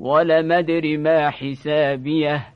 ولم أدر ما حسابيه